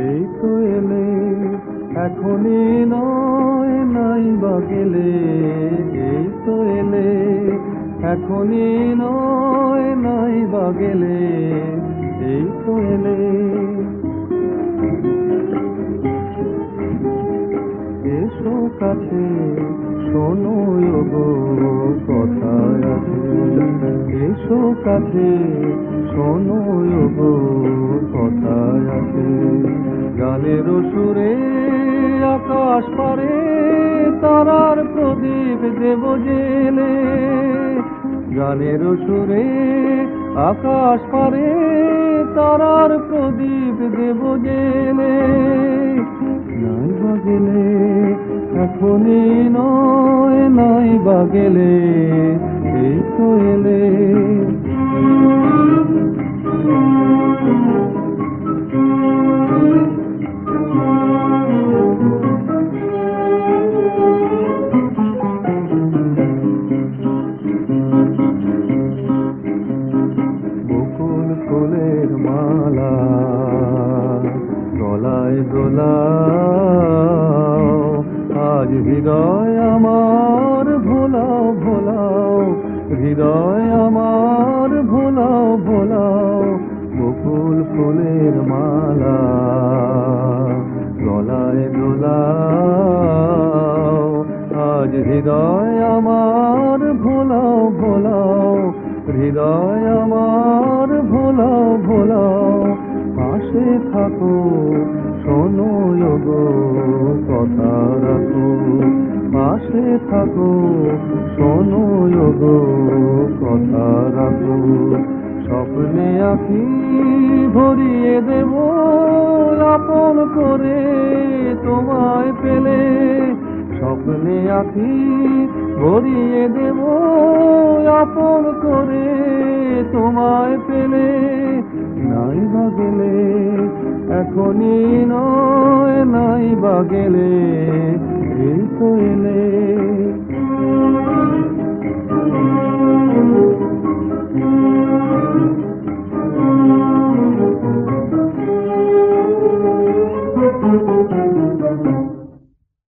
এই এলে, এখনই নয়, নাই বা গেলে। এই তো এলে, এখনই নয়, নাই বা গেলে। এই তো এলে এসো কাছে, শোনো গো কথায় আছে। এসো কাছে, শোনো গো কথায় আছে। গানের সুরে আকাশ পারে, তারার প্রদীপ দেব জেলে। গানের সুরে আকাশ পারে তারার প্রদীপ দেব গেলে নাই বা গেলে, এখনই নয়, নাই বা গেলে, এই তো এলে। মালা, গলায় দোলাও, আজ হৃদয় আমার ভোলাও ভোলাও, হৃদয় আমার ভোলাও ভোলাও, বকুল ফুলের মালা, গলায় দোলাও, আজ হৃদয় আমার ভোলাও ভোলাও, হৃদয় আমার থাকো, শোনো গো কথা রাখো। পাশে থাকো, শোনো গো কথা রাখো। স্বপ্নে আঁকি ভরিয়ে দেব, আপন করে তোমায় পেলে। স্বপ্নে আঁকি ভরিয়ে দেব এখনই নয় নাই বা গেলে এই তো এলে।